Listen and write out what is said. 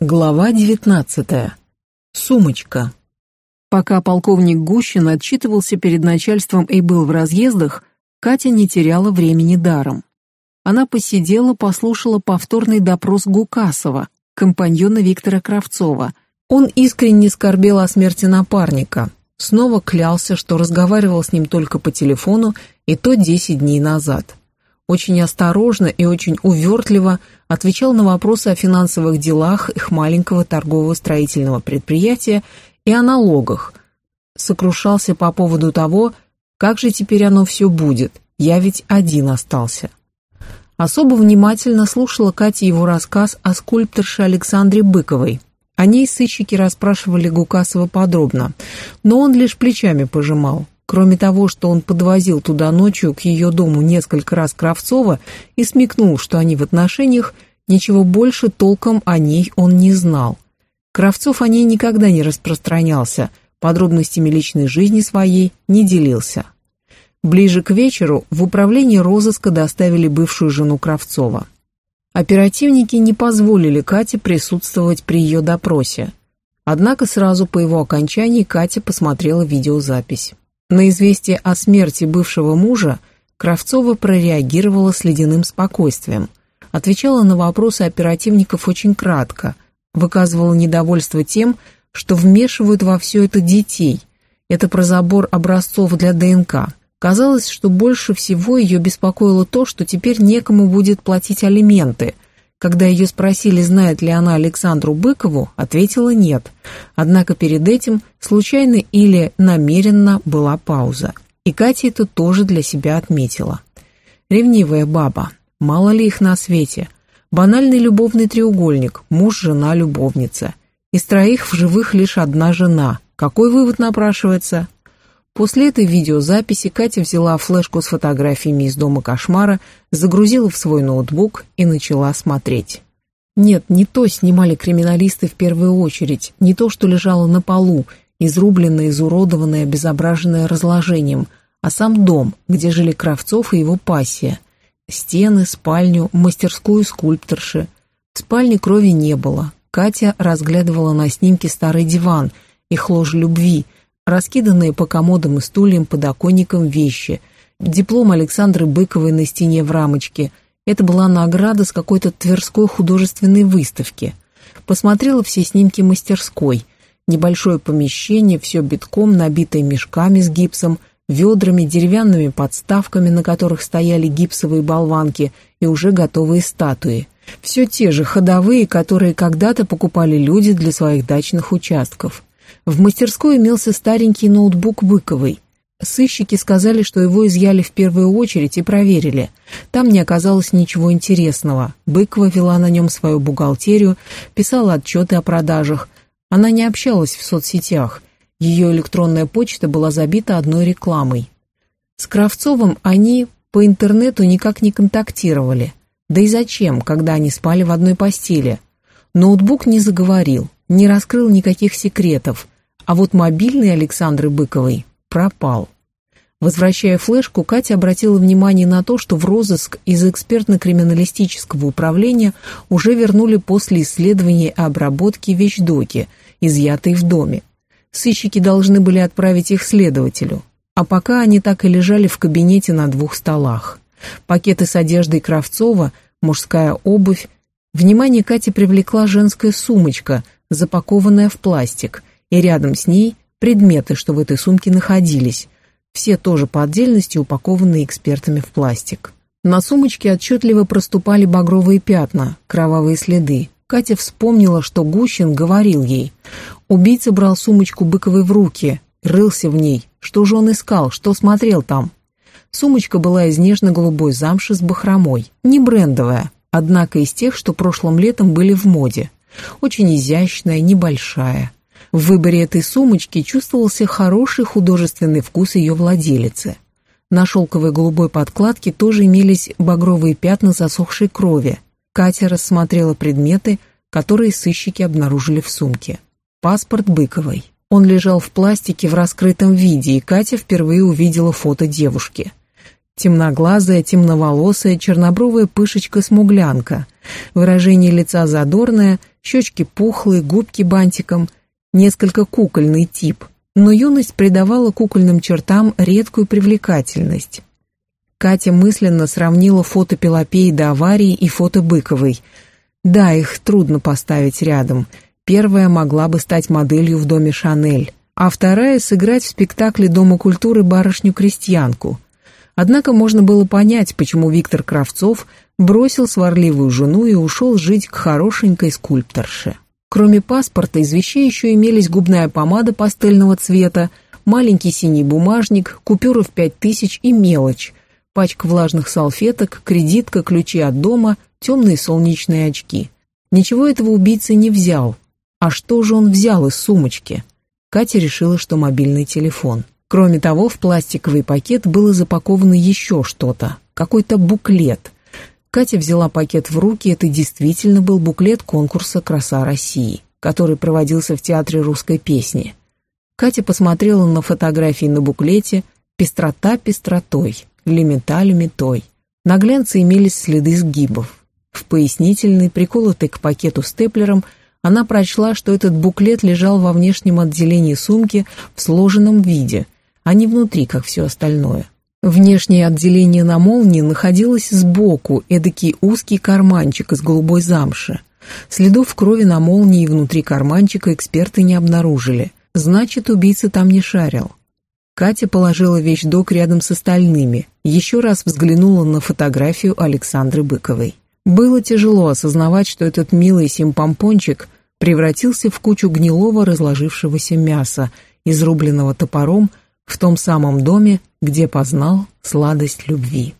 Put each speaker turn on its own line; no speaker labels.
Глава девятнадцатая. Сумочка. Пока полковник Гущин отчитывался перед начальством и был в разъездах, Катя не теряла времени даром. Она посидела, послушала повторный допрос Гукасова, компаньона Виктора Кравцова. Он искренне скорбел о смерти напарника. Снова клялся, что разговаривал с ним только по телефону, и то десять дней назад очень осторожно и очень увертливо отвечал на вопросы о финансовых делах их маленького торгового строительного предприятия и о налогах. Сокрушался по поводу того, как же теперь оно все будет, я ведь один остался. Особо внимательно слушала Катя его рассказ о скульпторше Александре Быковой. О ней сыщики расспрашивали Гукасова подробно, но он лишь плечами пожимал. Кроме того, что он подвозил туда ночью к ее дому несколько раз Кравцова и смекнул, что они в отношениях, ничего больше толком о ней он не знал. Кравцов о ней никогда не распространялся, подробностями личной жизни своей не делился. Ближе к вечеру в управление розыска доставили бывшую жену Кравцова. Оперативники не позволили Кате присутствовать при ее допросе. Однако сразу по его окончании Катя посмотрела видеозапись. На известие о смерти бывшего мужа Кравцова прореагировала с ледяным спокойствием, отвечала на вопросы оперативников очень кратко, выказывала недовольство тем, что вмешивают во все это детей. Это про забор образцов для ДНК. Казалось, что больше всего ее беспокоило то, что теперь некому будет платить алименты – когда ее спросили, знает ли она Александру Быкову, ответила нет. Однако перед этим случайно или намеренно была пауза. И Катя это тоже для себя отметила. Ревнивая баба. Мало ли их на свете. Банальный любовный треугольник. Муж, жена, любовница. Из троих в живых лишь одна жена. Какой вывод напрашивается? После этой видеозаписи Катя взяла флешку с фотографиями из дома кошмара, загрузила в свой ноутбук и начала смотреть. Нет, не то снимали криминалисты в первую очередь, не то, что лежало на полу, изрубленное, изуродованное, обезображенное разложением, а сам дом, где жили Кравцов и его пассия. Стены, спальню, мастерскую скульпторши. В спальне крови не было. Катя разглядывала на снимке старый диван, их ложь любви – раскиданные по комодам и стульям, подоконникам вещи, диплом Александры Быковой на стене в рамочке. Это была награда с какой-то Тверской художественной выставки. Посмотрела все снимки мастерской. Небольшое помещение, все битком, набитое мешками с гипсом, ведрами, деревянными подставками, на которых стояли гипсовые болванки и уже готовые статуи. Все те же ходовые, которые когда-то покупали люди для своих дачных участков. В мастерской имелся старенький ноутбук Быковой. Сыщики сказали, что его изъяли в первую очередь и проверили. Там не оказалось ничего интересного. Быкова вела на нем свою бухгалтерию, писала отчеты о продажах. Она не общалась в соцсетях. Ее электронная почта была забита одной рекламой. С Кравцовым они по интернету никак не контактировали. Да и зачем, когда они спали в одной постели? Ноутбук не заговорил не раскрыл никаких секретов, а вот мобильный Александры Быковой пропал. Возвращая флешку, Катя обратила внимание на то, что в розыск из экспертно-криминалистического управления уже вернули после исследования и обработки вещдоки, изъятые в доме. Сыщики должны были отправить их следователю, а пока они так и лежали в кабинете на двух столах. Пакеты с одеждой Кравцова, мужская обувь. Внимание Кати привлекла женская сумочка запакованная в пластик, и рядом с ней предметы, что в этой сумке находились, все тоже по отдельности упакованные экспертами в пластик. На сумочке отчетливо проступали багровые пятна, кровавые следы. Катя вспомнила, что Гущин говорил ей. Убийца брал сумочку Быковой в руки, рылся в ней. Что же он искал, что смотрел там? Сумочка была из нежно-голубой замши с бахромой, не брендовая, однако из тех, что прошлым летом были в моде. Очень изящная, небольшая. В выборе этой сумочки чувствовался хороший художественный вкус ее владелицы. На шелковой голубой подкладке тоже имелись багровые пятна засохшей крови. Катя рассмотрела предметы, которые сыщики обнаружили в сумке. Паспорт Быковой. Он лежал в пластике в раскрытом виде, и Катя впервые увидела фото девушки. Темноглазая, темноволосая, чернобровая пышечка-смуглянка. Выражение лица задорное, щечки пухлые, губки бантиком, несколько кукольный тип, но юность придавала кукольным чертам редкую привлекательность. Катя мысленно сравнила фото Пелопеи до аварии и фото Быковой. Да, их трудно поставить рядом. Первая могла бы стать моделью в доме Шанель, а вторая — сыграть в спектакле Дома культуры барышню-крестьянку. Однако можно было понять, почему Виктор Кравцов бросил сварливую жену и ушел жить к хорошенькой скульпторше. Кроме паспорта из вещей еще имелись губная помада пастельного цвета, маленький синий бумажник, купюры в пять тысяч и мелочь, пачка влажных салфеток, кредитка, ключи от дома, темные солнечные очки. Ничего этого убийца не взял. А что же он взял из сумочки? Катя решила, что мобильный телефон. Кроме того, в пластиковый пакет было запаковано еще что-то, какой-то буклет – Катя взяла пакет в руки, это действительно был буклет конкурса «Краса России», который проводился в Театре русской песни. Катя посмотрела на фотографии на буклете «Пестрота пестротой», «Лимита лимитой». На глянце имелись следы сгибов. В пояснительной, приколотой к пакету степлером, она прочла, что этот буклет лежал во внешнем отделении сумки в сложенном виде, а не внутри, как все остальное. Внешнее отделение на молнии находилось сбоку, эдакий узкий карманчик из голубой замши. Следов крови на молнии внутри карманчика эксперты не обнаружили. Значит, убийца там не шарил. Катя положила вещдок рядом с остальными, еще раз взглянула на фотографию Александры Быковой. Было тяжело осознавать, что этот милый симпомпончик превратился в кучу гнилого разложившегося мяса, изрубленного топором в том самом доме, где познал сладость любви.